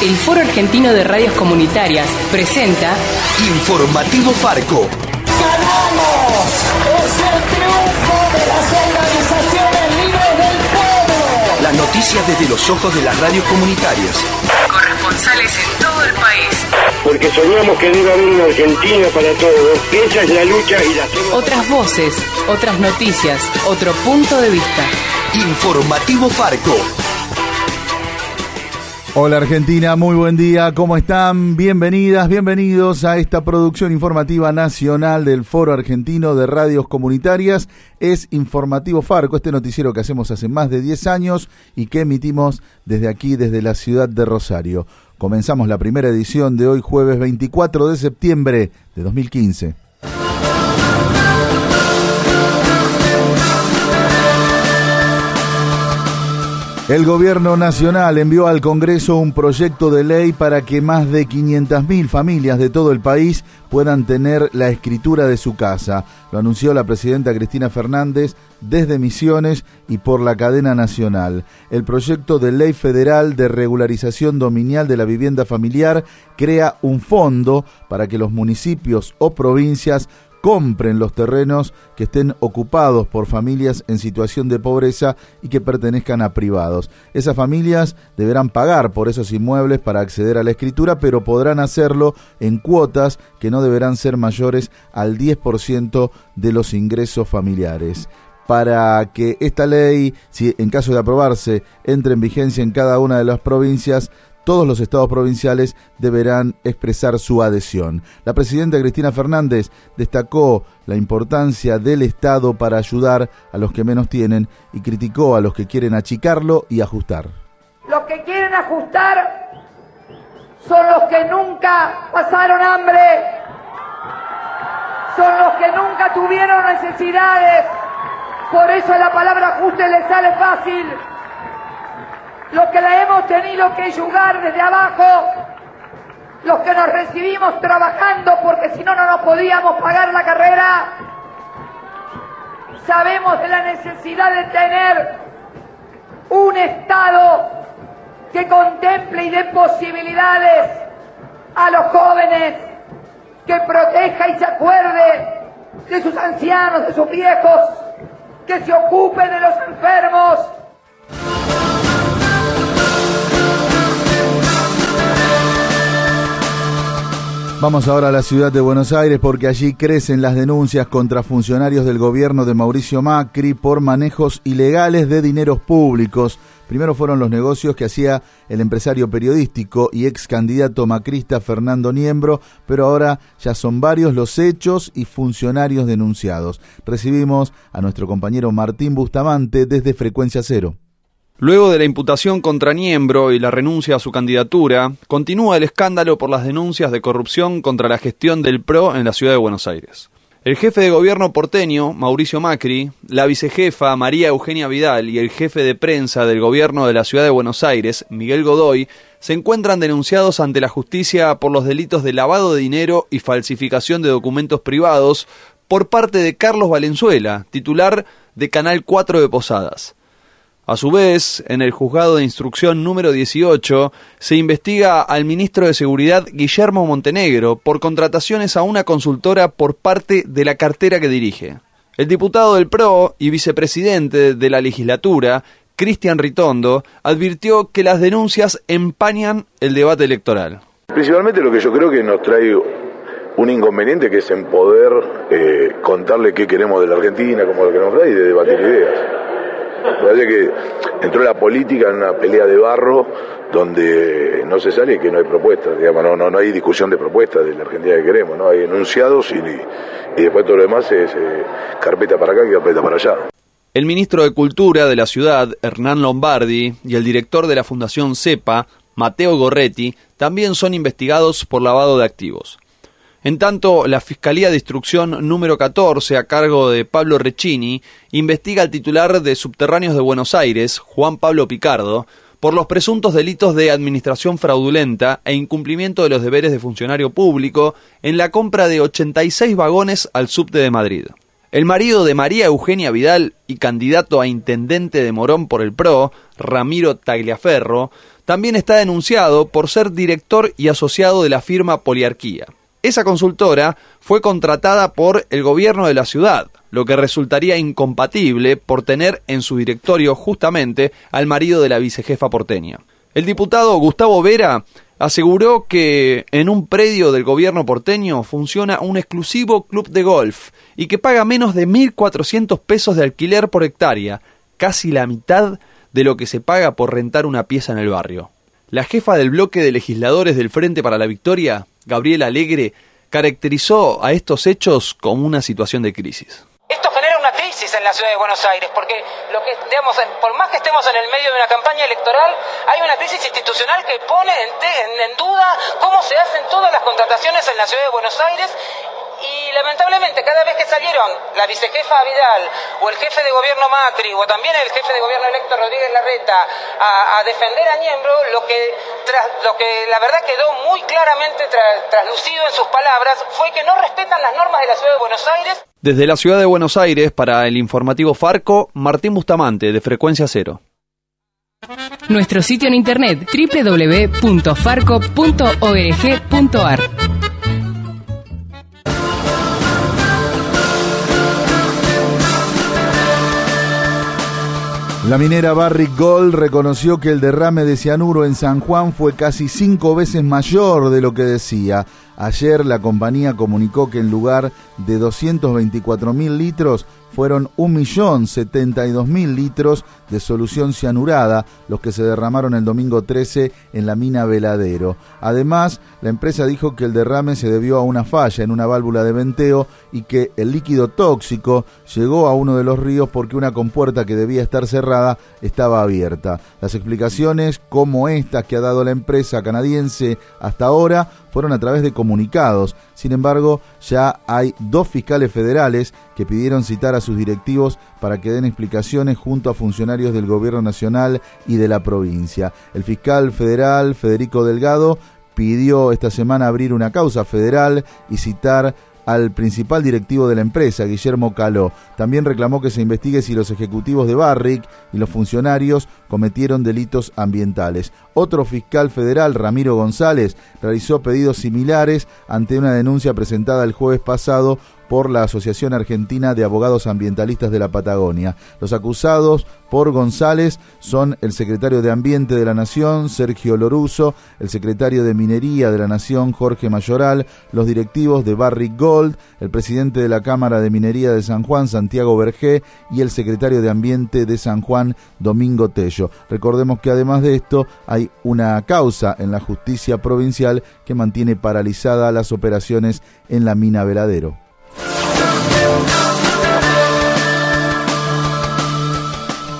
El Foro Argentino de Radios Comunitarias presenta Informativo Farco. ¡Ganamos! ¡Es el triunfo de las organizaciones libres del pueblo! Las noticias desde los ojos de las radios comunitarias. corresponsales en todo el país. porque soñamos que debe haber una Argentina para todos. Esa es la lucha y la. Otras voces, otras noticias, otro punto de vista. Informativo Farco. Hola Argentina, muy buen día, ¿cómo están? Bienvenidas, bienvenidos a esta producción informativa nacional del Foro Argentino de Radios Comunitarias. Es Informativo Farco, este noticiero que hacemos hace más de 10 años y que emitimos desde aquí, desde la ciudad de Rosario. Comenzamos la primera edición de hoy jueves 24 de septiembre de 2015. El gobierno nacional envió al Congreso un proyecto de ley para que más de 500.000 familias de todo el país puedan tener la escritura de su casa. Lo anunció la presidenta Cristina Fernández desde Misiones y por la cadena nacional. El proyecto de ley federal de regularización dominial de la vivienda familiar crea un fondo para que los municipios o provincias compren los terrenos que estén ocupados por familias en situación de pobreza y que pertenezcan a privados. Esas familias deberán pagar por esos inmuebles para acceder a la escritura, pero podrán hacerlo en cuotas que no deberán ser mayores al 10% de los ingresos familiares para que esta ley, si en caso de aprobarse, entre en vigencia en cada una de las provincias, todos los estados provinciales deberán expresar su adhesión. La presidenta Cristina Fernández destacó la importancia del Estado para ayudar a los que menos tienen y criticó a los que quieren achicarlo y ajustar. Los que quieren ajustar son los que nunca pasaron hambre, son los que nunca tuvieron necesidades, por eso la palabra ajuste les sale fácil. Los que la hemos tenido que yugar desde abajo, los que nos recibimos trabajando porque si no, no nos podíamos pagar la carrera, sabemos de la necesidad de tener un Estado que contemple y dé posibilidades a los jóvenes, que proteja y se acuerde de sus ancianos, de sus viejos, que se ocupe de los enfermos. Vamos ahora a la ciudad de Buenos Aires porque allí crecen las denuncias contra funcionarios del gobierno de Mauricio Macri por manejos ilegales de dineros públicos. Primero fueron los negocios que hacía el empresario periodístico y ex candidato macrista Fernando Niembro, pero ahora ya son varios los hechos y funcionarios denunciados. Recibimos a nuestro compañero Martín Bustamante desde Frecuencia Cero. Luego de la imputación contra Niembro y la renuncia a su candidatura, continúa el escándalo por las denuncias de corrupción contra la gestión del PRO en la ciudad de Buenos Aires. El jefe de gobierno porteño, Mauricio Macri, la vicejefa María Eugenia Vidal y el jefe de prensa del gobierno de la ciudad de Buenos Aires, Miguel Godoy, se encuentran denunciados ante la justicia por los delitos de lavado de dinero y falsificación de documentos privados por parte de Carlos Valenzuela, titular de Canal 4 de Posadas. A su vez, en el juzgado de instrucción número 18 se investiga al ministro de Seguridad Guillermo Montenegro por contrataciones a una consultora por parte de la cartera que dirige. El diputado del PRO y vicepresidente de la legislatura, Cristian Ritondo, advirtió que las denuncias empañan el debate electoral. Principalmente lo que yo creo que nos trae un inconveniente que es en poder eh, contarle qué queremos de la Argentina, cómo lo queremos y de debatir ideas. Me parece que entró la política en una pelea de barro donde no se sale que no hay propuestas, digamos, no, no, no hay discusión de propuestas de la Argentina que queremos, no hay enunciados y, y después todo lo demás es eh, carpeta para acá y carpeta para allá. El ministro de Cultura de la ciudad, Hernán Lombardi, y el director de la Fundación CEPA, Mateo Gorretti, también son investigados por lavado de activos. En tanto, la Fiscalía de Instrucción número 14, a cargo de Pablo Recchini, investiga al titular de Subterráneos de Buenos Aires, Juan Pablo Picardo, por los presuntos delitos de administración fraudulenta e incumplimiento de los deberes de funcionario público en la compra de 86 vagones al subte de Madrid. El marido de María Eugenia Vidal y candidato a intendente de Morón por el PRO, Ramiro Tagliaferro, también está denunciado por ser director y asociado de la firma Poliarquía. Esa consultora fue contratada por el gobierno de la ciudad, lo que resultaría incompatible por tener en su directorio justamente al marido de la vicejefa porteña. El diputado Gustavo Vera aseguró que en un predio del gobierno porteño funciona un exclusivo club de golf y que paga menos de 1.400 pesos de alquiler por hectárea, casi la mitad de lo que se paga por rentar una pieza en el barrio. La jefa del bloque de legisladores del Frente para la Victoria, Gabriela Alegre, caracterizó a estos hechos como una situación de crisis. Esto genera una crisis en la ciudad de Buenos Aires, porque lo que, digamos, por más que estemos en el medio de una campaña electoral, hay una crisis institucional que pone en, en duda cómo se hacen todas las contrataciones en la ciudad de Buenos Aires lamentablemente cada vez que salieron la vicejefa Vidal o el jefe de gobierno Macri o también el jefe de gobierno electo Rodríguez Larreta a, defender a Niembro, lo que, lo que la verdad quedó muy claramente traslucido en sus palabras fue que no respetan las normas de la ciudad de Buenos Aires. Desde la ciudad de Buenos Aires, para el informativo Farco, Martín Bustamante, de Frecuencia Cero. Nuestro sitio en internet www.farco.org.ar La minera Barrick Gold reconoció que el derrame de cianuro en San Juan fue casi cinco veces mayor de lo que decía. Ayer la compañía comunicó que en lugar de 224 mil litros fueron 1.072.000 litros de solución cianurada los que se derramaron el domingo 13 en la mina Veladero. Además, la empresa dijo que el derrame se debió a una falla en una válvula de venteo y que el líquido tóxico llegó a uno de los ríos porque una compuerta que debía estar cerrada estaba abierta. Las explicaciones como estas que ha dado la empresa canadiense hasta ahora fueron a través de comunicados. Sin embargo, ya hay dos fiscales federales que pidieron citar a sus directivos para que den explicaciones junto a funcionarios del gobierno nacional y de la provincia. El fiscal federal Federico Delgado pidió esta semana abrir una causa federal y citar al principal directivo de la empresa, Guillermo Caló. También reclamó que se investigue si los ejecutivos de Barrick y los funcionarios cometieron delitos ambientales. Otro fiscal federal, Ramiro González, realizó pedidos similares ante una denuncia presentada el jueves pasado por la Asociación Argentina de Abogados Ambientalistas de la Patagonia. Los acusados por González son el secretario de Ambiente de la Nación, Sergio Loruso, el secretario de Minería de la Nación, Jorge Mayoral, los directivos de Barrick Gold, el presidente de la Cámara de Minería de San Juan, Santiago Bergé, y el secretario de Ambiente de San Juan, Domingo Tello. Recordemos que además de esto hay una causa en la justicia provincial que mantiene paralizadas las operaciones en la mina Veladero.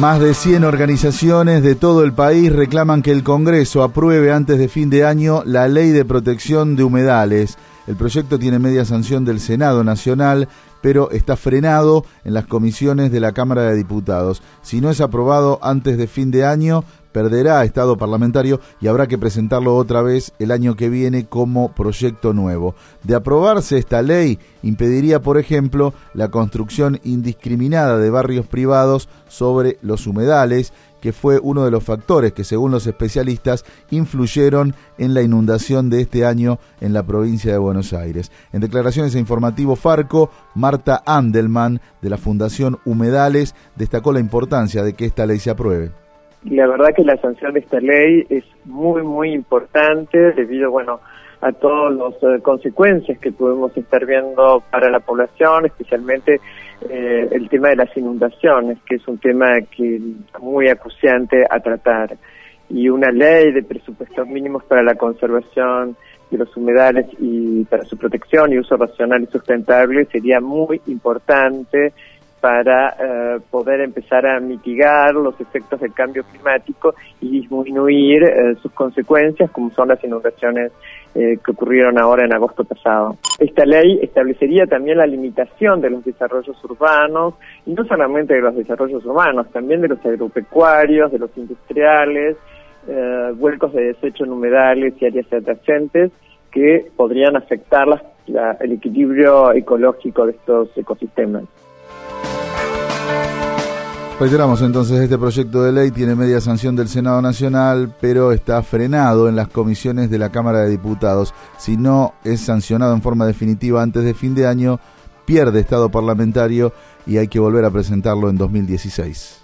Más de 100 organizaciones de todo el país reclaman que el Congreso apruebe antes de fin de año la ley de protección de humedales. El proyecto tiene media sanción del Senado Nacional, pero está frenado en las comisiones de la Cámara de Diputados. Si no es aprobado antes de fin de año, perderá estado parlamentario y habrá que presentarlo otra vez el año que viene como proyecto nuevo. De aprobarse esta ley, impediría, por ejemplo, la construcción indiscriminada de barrios privados sobre los humedales, que fue uno de los factores que, según los especialistas, influyeron en la inundación de este año en la provincia de Buenos Aires. En declaraciones a Informativo Farco, Marta Andelman, de la Fundación Humedales, destacó la importancia de que esta ley se apruebe. La verdad que la sanción de esta ley es muy, muy importante debido, bueno, a todas las eh, consecuencias que podemos estar viendo para la población, especialmente eh, el tema de las inundaciones, que es un tema que muy acuciante a tratar. Y una ley de presupuestos mínimos para la conservación de los humedales y para su protección y uso racional y sustentable sería muy importante para eh, poder empezar a mitigar los efectos del cambio climático y disminuir eh, sus consecuencias, como son las inundaciones eh, que ocurrieron ahora en agosto pasado. Esta ley establecería también la limitación de los desarrollos urbanos, y no solamente de los desarrollos urbanos, también de los agropecuarios, de los industriales, vuelcos de desecho en humedales y áreas adyacentes que podrían afectar el equilibrio ecológico de estos ecosistemas. Reiteramos entonces, este proyecto de ley tiene media sanción del Senado Nacional, pero está frenado en las comisiones de la Cámara de Diputados. Si no es sancionado en forma definitiva antes de fin de año, pierde estado parlamentario y hay que volver a presentarlo en 2016.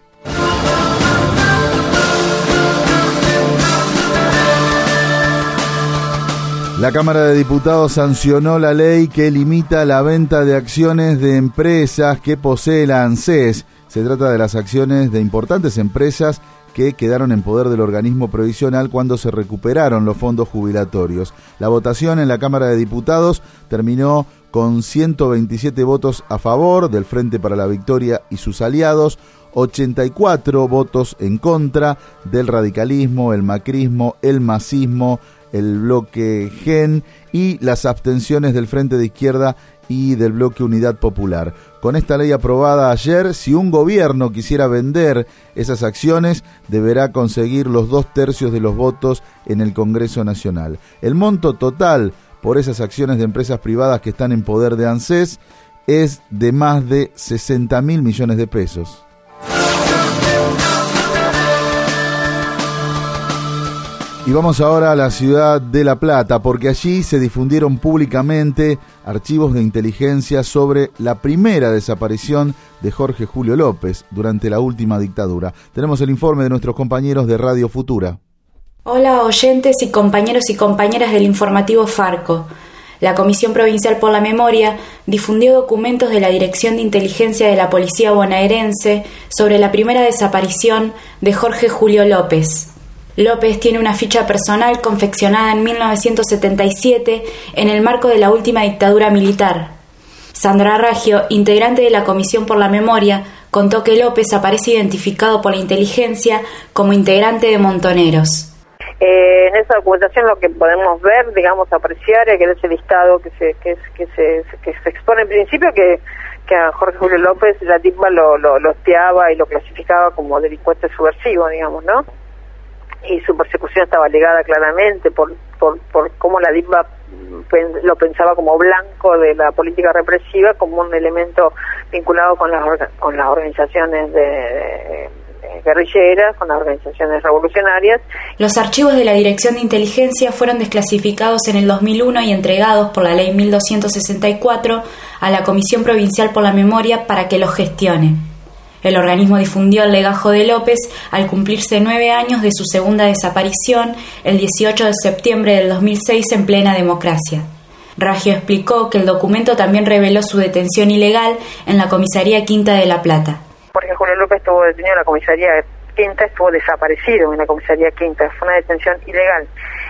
La Cámara de Diputados sancionó la ley que limita la venta de acciones de empresas que posee la ANSES. Se trata de las acciones de importantes empresas que quedaron en poder del organismo provisional cuando se recuperaron los fondos jubilatorios. La votación en la Cámara de Diputados terminó con 127 votos a favor del Frente para la Victoria y sus aliados, 84 votos en contra del radicalismo, el macrismo, el masismo, el bloque GEN y las abstenciones del Frente de Izquierda y del bloque Unidad Popular. Con esta ley aprobada ayer, si un gobierno quisiera vender esas acciones, deberá conseguir los dos tercios de los votos en el Congreso Nacional. El monto total por esas acciones de empresas privadas que están en poder de ANSES es de más de 60 mil millones de pesos. Y vamos ahora a la ciudad de La Plata, porque allí se difundieron públicamente archivos de inteligencia sobre la primera desaparición de Jorge Julio López durante la última dictadura. Tenemos el informe de nuestros compañeros de Radio Futura. Hola oyentes y compañeros y compañeras del informativo Farco. La Comisión Provincial por la Memoria difundió documentos de la Dirección de Inteligencia de la Policía bonaerense sobre la primera desaparición de Jorge Julio López, López tiene una ficha personal confeccionada en 1977 en el marco de la última dictadura militar. Sandra Raggio, integrante de la Comisión por la Memoria, contó que López aparece identificado por la inteligencia como integrante de Montoneros. Eh, en esa documentación lo que podemos ver, digamos, apreciar es que ese listado que se, que, que se, que se expone en principio que, que a Jorge Julio López la DIPMA lo, lo, lo espiaba y lo clasificaba como delincuente subversivo, digamos, ¿no? Y su persecución estaba ligada claramente por, por, por cómo la DIMBA lo pensaba como blanco de la política represiva, como un elemento vinculado con las, con las organizaciones de, guerrilleras, con las organizaciones revolucionarias. Los archivos de la Dirección de Inteligencia fueron desclasificados en el 2001 y entregados por la Ley 1264 a la Comisión Provincial por la Memoria para que los gestione. El organismo difundió el legajo de López al cumplirse nueve años de su segunda desaparición el 18 de septiembre del 2006 en plena democracia. Raggio explicó que el documento también reveló su detención ilegal en la comisaría Quinta de La Plata. Jorge Julio López estuvo detenido en la comisaría Quinta, estuvo desaparecido en la comisaría Quinta, fue una detención ilegal.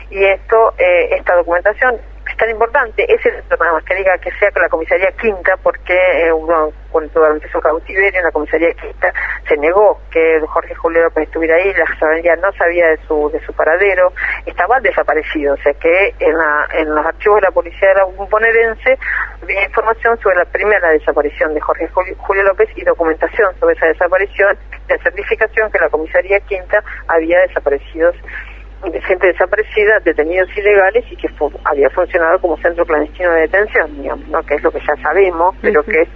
Y esto, eh, esta documentación es tan importante, es el más que diga que sea con la comisaría quinta, porque eh, uno, durante su cautiverio en la comisaría quinta se negó que Jorge Julio López estuviera ahí, la familia no sabía de su de su paradero, estaba desaparecido, o sea que en, la, en los archivos de la policía de la bonaerense había información sobre la primera desaparición de Jorge Julio López y documentación sobre esa desaparición, de certificación que la comisaría quinta había desaparecido de gente desaparecida, detenidos ilegales y que había funcionado como centro clandestino de detención, digamos, ¿no? que es lo que ya sabemos, pero que es,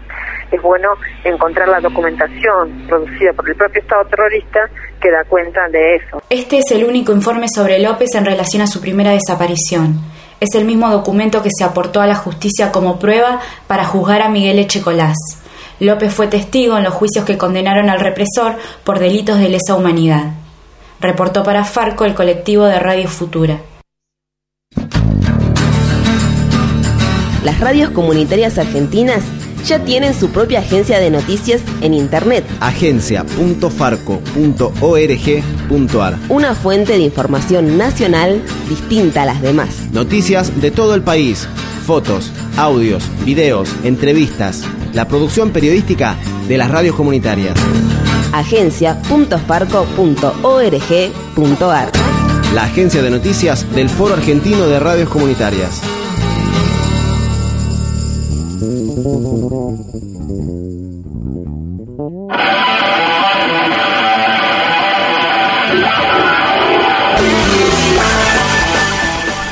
es bueno encontrar la documentación producida por el propio Estado terrorista que da cuenta de eso. Este es el único informe sobre López en relación a su primera desaparición. Es el mismo documento que se aportó a la justicia como prueba para juzgar a Miguel Echecolás. López fue testigo en los juicios que condenaron al represor por delitos de lesa humanidad reportó para Farco el colectivo de Radio Futura. Las radios comunitarias argentinas ya tienen su propia agencia de noticias en Internet. Agencia.farco.org.ar Una fuente de información nacional distinta a las demás. Noticias de todo el país, fotos, audios, videos, entrevistas, la producción periodística de las radios comunitarias agencia.farco.org.ar. La agencia de noticias del Foro Argentino de Radios Comunitarias.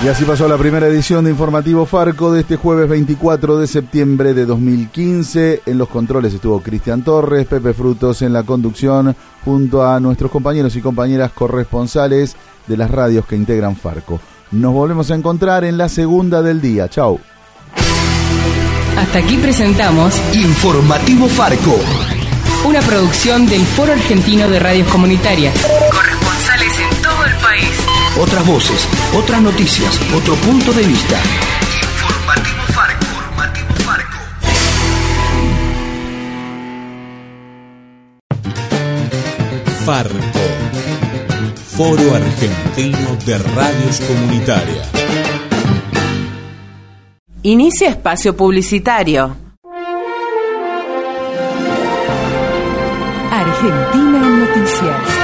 Y así pasó la primera edición de Informativo Farco de este jueves 24 de septiembre de 2015. En los controles estuvo Cristian Torres, Pepe Frutos en la conducción, junto a nuestros compañeros y compañeras corresponsales de las radios que integran Farco. Nos volvemos a encontrar en la segunda del día. Chau. Hasta aquí presentamos Informativo Farco. Una producción del Foro Argentino de Radios Comunitarias. Otras voces, otras noticias, otro punto de vista. Informativo Farco. Informativo Farco. Farco. Foro Argentino de Radios Comunitarias. Inicia espacio publicitario. Argentina en Noticias.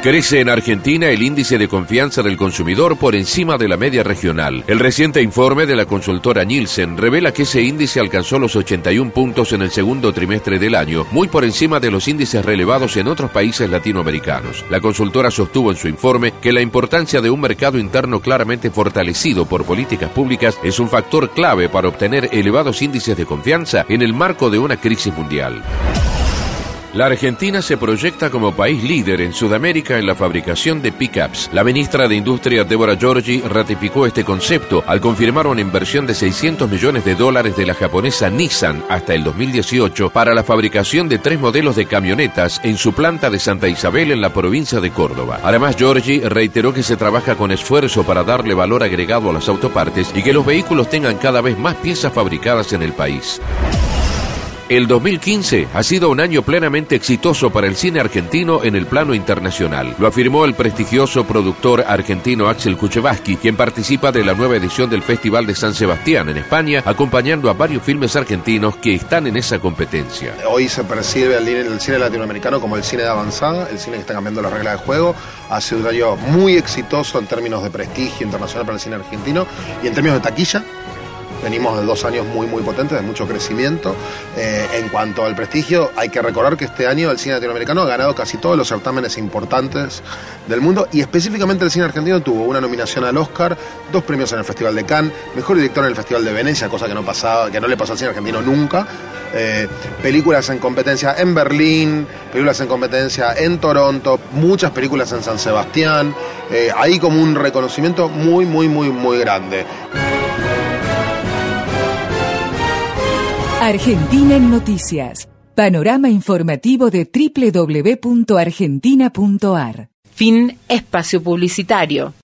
Crece en Argentina el índice de confianza del consumidor por encima de la media regional. El reciente informe de la consultora Nielsen revela que ese índice alcanzó los 81 puntos en el segundo trimestre del año, muy por encima de los índices relevados en otros países latinoamericanos. La consultora sostuvo en su informe que la importancia de un mercado interno claramente fortalecido por políticas públicas es un factor clave para obtener elevados índices de confianza en el marco de una crisis mundial. La Argentina se proyecta como país líder en Sudamérica en la fabricación de pickups. La ministra de Industria Deborah Giorgi ratificó este concepto al confirmar una inversión de 600 millones de dólares de la japonesa Nissan hasta el 2018 para la fabricación de tres modelos de camionetas en su planta de Santa Isabel en la provincia de Córdoba. Además, Giorgi reiteró que se trabaja con esfuerzo para darle valor agregado a las autopartes y que los vehículos tengan cada vez más piezas fabricadas en el país. El 2015 ha sido un año plenamente exitoso para el cine argentino en el plano internacional. Lo afirmó el prestigioso productor argentino Axel Kuchevaski, quien participa de la nueva edición del Festival de San Sebastián en España, acompañando a varios filmes argentinos que están en esa competencia. Hoy se percibe el, cine latinoamericano como el cine de avanzada, el cine que está cambiando las reglas de juego. Ha sido un año muy exitoso en términos de prestigio internacional para el cine argentino y en términos de taquilla. Venimos de dos años muy, muy potentes, de mucho crecimiento. Eh, en cuanto al prestigio, hay que recordar que este año el cine latinoamericano ha ganado casi todos los certámenes importantes del mundo y específicamente el cine argentino tuvo una nominación al Oscar, dos premios en el Festival de Cannes, mejor director en el Festival de Venecia, cosa que no, pasaba, que no le pasó al cine argentino nunca. Eh, películas en competencia en Berlín, películas en competencia en Toronto, muchas películas en San Sebastián. Eh, hay como un reconocimiento muy, muy, muy, muy grande. Argentina en Noticias. Panorama informativo de www.argentina.ar. Fin espacio publicitario.